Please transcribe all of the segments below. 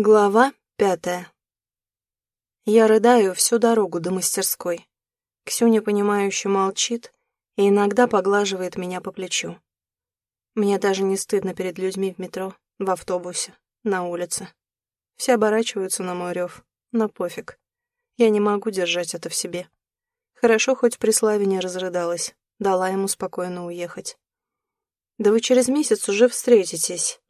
Глава пятая. Я рыдаю всю дорогу до мастерской. Ксюня, понимающе молчит и иногда поглаживает меня по плечу. Мне даже не стыдно перед людьми в метро, в автобусе, на улице. Все оборачиваются на мой рев, но пофиг. Я не могу держать это в себе. Хорошо, хоть при Славе не разрыдалась, дала ему спокойно уехать. Да вы через месяц уже встретитесь.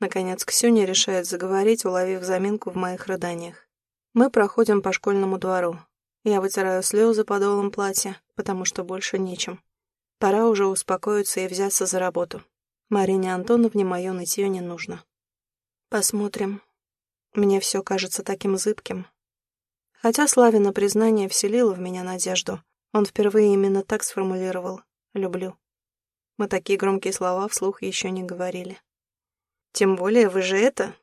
Наконец Ксюня решает заговорить, уловив заминку в моих рыданиях. Мы проходим по школьному двору. Я вытираю слезы подолом платья, потому что больше нечем. Пора уже успокоиться и взяться за работу. Марине Антоновне мое нытье не нужно. Посмотрим. Мне все кажется таким зыбким. Хотя Славина признание вселило в меня надежду. Он впервые именно так сформулировал «люблю». Мы такие громкие слова вслух еще не говорили. Тем более вы же это...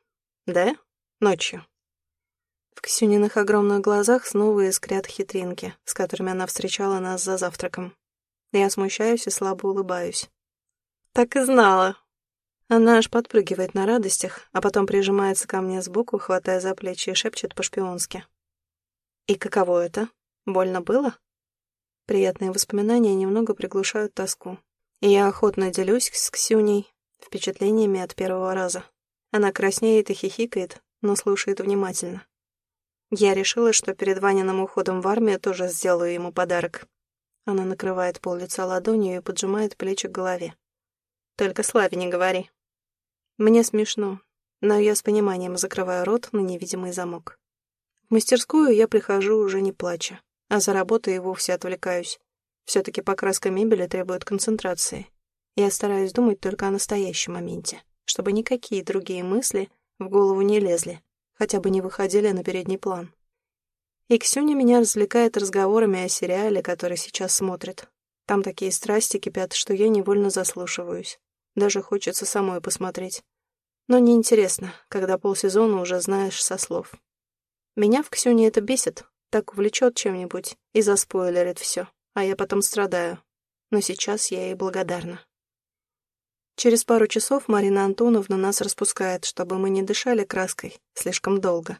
Да? Ночью. В Ксюниных огромных глазах снова искрят хитринки, с которыми она встречала нас за завтраком. Я смущаюсь и слабо улыбаюсь. Так и знала. Она аж подпрыгивает на радостях, а потом прижимается ко мне сбоку, хватая за плечи и шепчет по-шпионски. «И каково это? Больно было?» Приятные воспоминания немного приглушают тоску. И я охотно делюсь с Ксюней, впечатлениями от первого раза. Она краснеет и хихикает, но слушает внимательно. Я решила, что перед Ваниным уходом в армию тоже сделаю ему подарок. Она накрывает пол лица ладонью и поджимает плечи к голове. Только Славе не говори. Мне смешно, но я с пониманием закрываю рот на невидимый замок. В мастерскую я прихожу уже не плача, а за работой и вовсе отвлекаюсь. Все-таки покраска мебели требует концентрации. Я стараюсь думать только о настоящем моменте, чтобы никакие другие мысли в голову не лезли, хотя бы не выходили на передний план. И Ксюня меня развлекает разговорами о сериале, который сейчас смотрит. Там такие страсти кипят, что я невольно заслушиваюсь. Даже хочется самой посмотреть. Но неинтересно, когда полсезона уже знаешь со слов. Меня в Ксюне это бесит, так увлечет чем-нибудь и заспойлерит все, а я потом страдаю. Но сейчас я ей благодарна. Через пару часов Марина Антоновна нас распускает, чтобы мы не дышали краской слишком долго.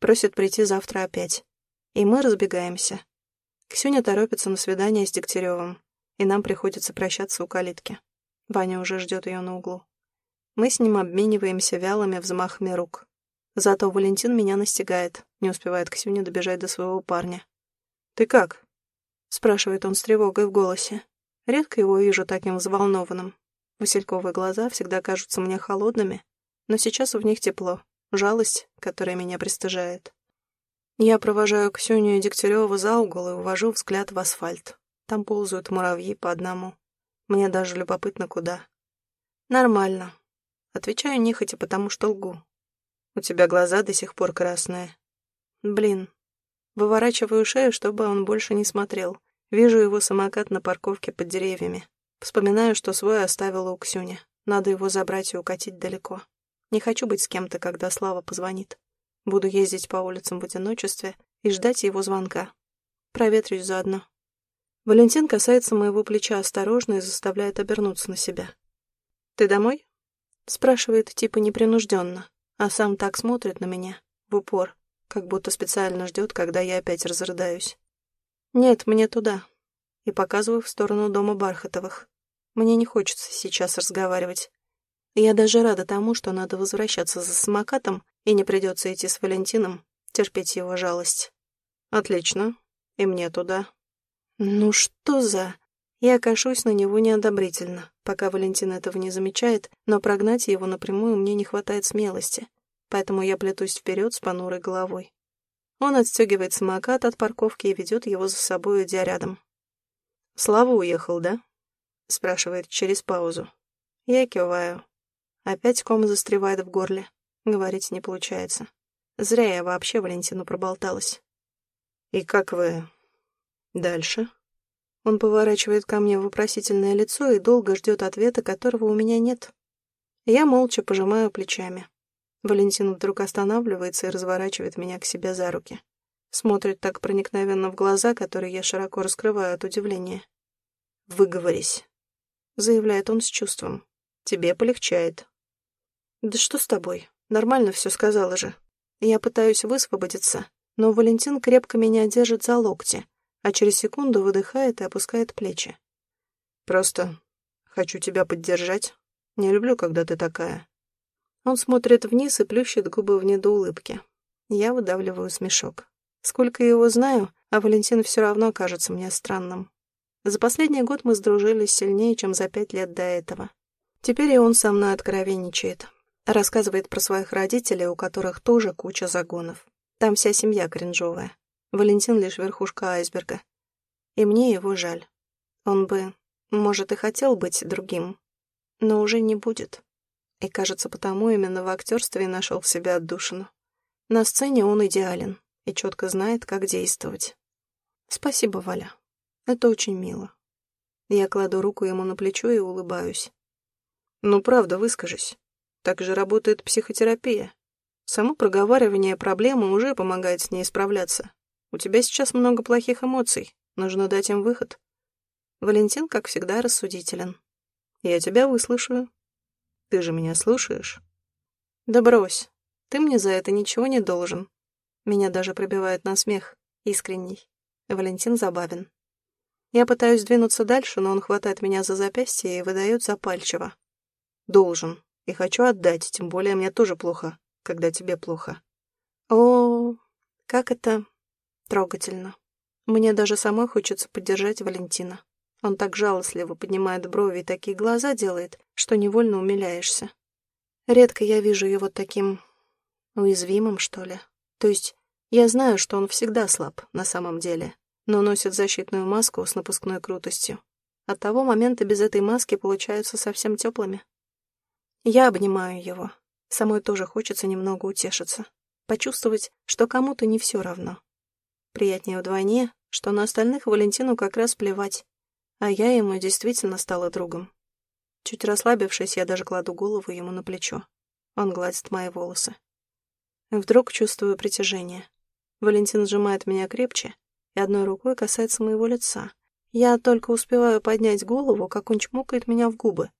Просит прийти завтра опять. И мы разбегаемся. Ксюня торопится на свидание с Дегтяревым, и нам приходится прощаться у калитки. Ваня уже ждет ее на углу. Мы с ним обмениваемся вялыми взмахами рук. Зато Валентин меня настигает, не успевает Ксюня добежать до своего парня. «Ты как?» — спрашивает он с тревогой в голосе. Редко его вижу таким взволнованным. Васильковые глаза всегда кажутся мне холодными, но сейчас в них тепло, жалость, которая меня пристыжает. Я провожаю Ксюнию Дегтяреву за угол и увожу взгляд в асфальт. Там ползают муравьи по одному. Мне даже любопытно, куда. Нормально. Отвечаю нехотя, потому что лгу. У тебя глаза до сих пор красные. Блин. Выворачиваю шею, чтобы он больше не смотрел. Вижу его самокат на парковке под деревьями. Вспоминаю, что свой оставила у Ксюни. Надо его забрать и укатить далеко. Не хочу быть с кем-то, когда Слава позвонит. Буду ездить по улицам в одиночестве и ждать его звонка. Проветрюсь заодно. Валентин касается моего плеча осторожно и заставляет обернуться на себя. «Ты домой?» Спрашивает типа непринужденно, а сам так смотрит на меня, в упор, как будто специально ждет, когда я опять разрыдаюсь. «Нет, мне туда», и показываю в сторону дома Бархатовых. Мне не хочется сейчас разговаривать. Я даже рада тому, что надо возвращаться за самокатом, и не придется идти с Валентином, терпеть его жалость. Отлично. И мне туда. Ну что за... Я кашусь на него неодобрительно, пока Валентин этого не замечает, но прогнать его напрямую мне не хватает смелости, поэтому я плетусь вперед с понурой головой. Он отстегивает самокат от парковки и ведет его за собой, идя рядом. «Слава уехал, да?» — спрашивает через паузу. Я киваю. Опять ком застревает в горле. Говорить не получается. Зря я вообще Валентину проболталась. «И как вы... дальше?» Он поворачивает ко мне вопросительное лицо и долго ждет ответа, которого у меня нет. Я молча пожимаю плечами. Валентин вдруг останавливается и разворачивает меня к себе за руки. Смотрит так проникновенно в глаза, которые я широко раскрываю от удивления. «Выговорись», — заявляет он с чувством. «Тебе полегчает». «Да что с тобой? Нормально все сказала же. Я пытаюсь высвободиться, но Валентин крепко меня держит за локти, а через секунду выдыхает и опускает плечи. «Просто хочу тебя поддержать. Не люблю, когда ты такая». Он смотрит вниз и плющит губы в недоулыбке. Я выдавливаю смешок. Сколько его знаю, а Валентин все равно кажется мне странным. За последний год мы сдружились сильнее, чем за пять лет до этого. Теперь и он со мной откровенничает. Рассказывает про своих родителей, у которых тоже куча загонов. Там вся семья кринжовая. Валентин лишь верхушка айсберга. И мне его жаль. Он бы, может, и хотел быть другим, но уже не будет. И, кажется, потому именно в актерстве нашел в себе отдушину. На сцене он идеален и четко знает, как действовать. Спасибо, Валя. Это очень мило. Я кладу руку ему на плечо и улыбаюсь. Ну, правда, выскажись. Так же работает психотерапия. Само проговаривание проблемы уже помогает с ней справляться. У тебя сейчас много плохих эмоций. Нужно дать им выход. Валентин, как всегда, рассудителен. Я тебя выслушаю. Ты же меня слушаешь? Да брось. Ты мне за это ничего не должен. Меня даже пробивает на смех. Искренний. Валентин забавен. Я пытаюсь двинуться дальше, но он хватает меня за запястье и выдает запальчиво. Должен. И хочу отдать, тем более мне тоже плохо, когда тебе плохо. О, как это трогательно. Мне даже самой хочется поддержать Валентина. Он так жалостливо поднимает брови и такие глаза делает, что невольно умиляешься. Редко я вижу его таким уязвимым, что ли. То есть я знаю, что он всегда слаб на самом деле, но носит защитную маску с напускной крутостью. От того момента без этой маски получаются совсем теплыми. Я обнимаю его. Самой тоже хочется немного утешиться. Почувствовать, что кому-то не все равно. Приятнее вдвойне, что на остальных Валентину как раз плевать, а я ему действительно стала другом. Чуть расслабившись, я даже кладу голову ему на плечо. Он гладит мои волосы. Вдруг чувствую притяжение. Валентин сжимает меня крепче и одной рукой касается моего лица. Я только успеваю поднять голову, как он чмокает меня в губы.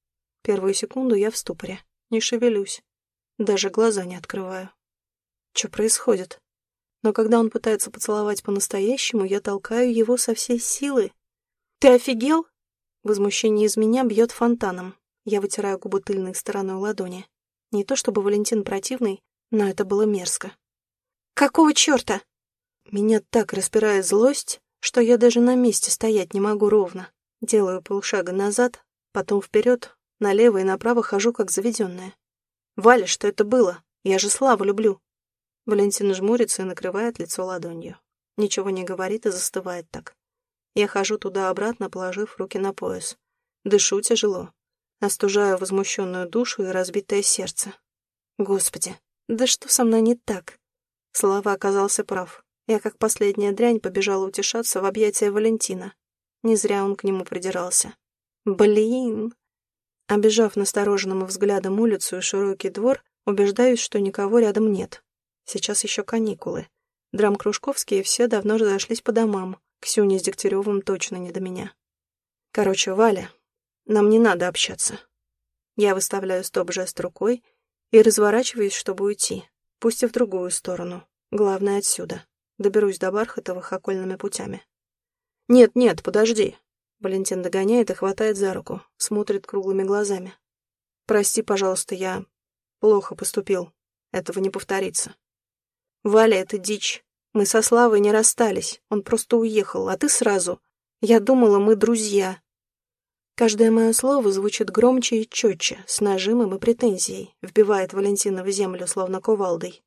Первую секунду я в ступоре, не шевелюсь, даже глаза не открываю. Что происходит? Но когда он пытается поцеловать по-настоящему, я толкаю его со всей силы. «Ты офигел?» Возмущение из меня бьет фонтаном. Я вытираю губы тыльной стороной ладони. Не то чтобы Валентин противный, но это было мерзко. «Какого черта?» Меня так распирает злость, что я даже на месте стоять не могу ровно. Делаю полшага назад, потом вперед, Налево и направо хожу, как заведенная. «Валя, что это было? Я же Славу люблю!» Валентина жмурится и накрывает лицо ладонью. Ничего не говорит и застывает так. Я хожу туда-обратно, положив руки на пояс. Дышу тяжело. Остужаю возмущенную душу и разбитое сердце. Господи, да что со мной не так? Слава оказался прав. Я, как последняя дрянь, побежала утешаться в объятия Валентина. Не зря он к нему придирался. Блин, Обежав настороженным взглядом улицу и широкий двор, убеждаюсь, что никого рядом нет. Сейчас еще каникулы. Драм-кружковские все давно разошлись по домам. Ксюня с Дегтяревым точно не до меня. Короче, Валя, нам не надо общаться. Я выставляю стоп-жест рукой и разворачиваюсь, чтобы уйти. Пусть и в другую сторону. Главное, отсюда. Доберусь до Бархатовых окольными путями. «Нет-нет, подожди», Валентин догоняет и хватает за руку, смотрит круглыми глазами. «Прости, пожалуйста, я плохо поступил. Этого не повторится». «Валя, это дичь. Мы со Славой не расстались. Он просто уехал, а ты сразу. Я думала, мы друзья». Каждое мое слово звучит громче и четче, с нажимом и претензией, вбивает Валентина в землю, словно кувалдой.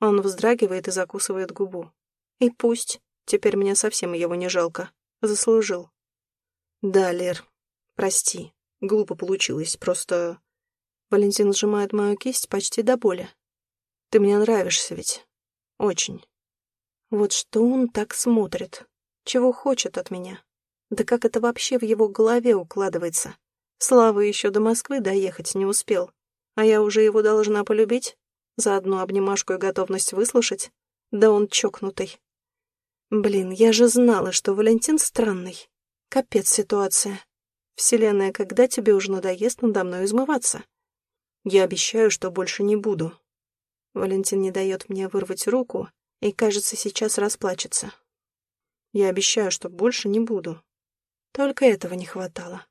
Он вздрагивает и закусывает губу. И пусть. Теперь мне совсем его не жалко. Заслужил. «Да, Лер, прости. Глупо получилось. Просто...» Валентин сжимает мою кисть почти до боли. «Ты мне нравишься ведь. Очень. Вот что он так смотрит? Чего хочет от меня? Да как это вообще в его голове укладывается? Слава еще до Москвы доехать не успел, а я уже его должна полюбить? За одну обнимашку и готовность выслушать? Да он чокнутый. Блин, я же знала, что Валентин странный. Капец ситуация. Вселенная, когда тебе уже надоест надо мной измываться? Я обещаю, что больше не буду. Валентин не дает мне вырвать руку и, кажется, сейчас расплачется. Я обещаю, что больше не буду. Только этого не хватало.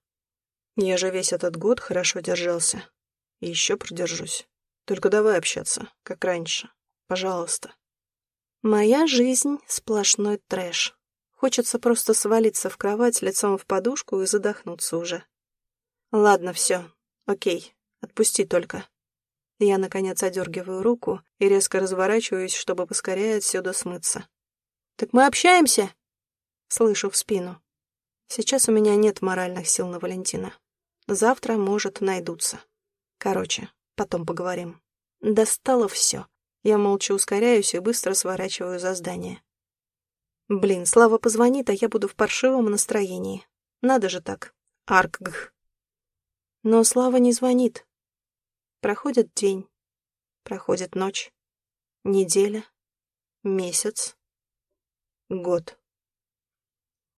Я же весь этот год хорошо держался. И еще продержусь. Только давай общаться, как раньше. Пожалуйста. Моя жизнь — сплошной трэш. Хочется просто свалиться в кровать лицом в подушку и задохнуться уже. Ладно, все. Окей. Отпусти только. Я, наконец, одергиваю руку и резко разворачиваюсь, чтобы поскорее отсюда смыться. «Так мы общаемся?» Слышу в спину. Сейчас у меня нет моральных сил на Валентина. Завтра, может, найдутся. Короче, потом поговорим. Достало все. Я молча ускоряюсь и быстро сворачиваю за здание. Блин, Слава позвонит, а я буду в паршивом настроении. Надо же так. Аркгх. Но Слава не звонит. Проходит день, проходит ночь, неделя, месяц, год.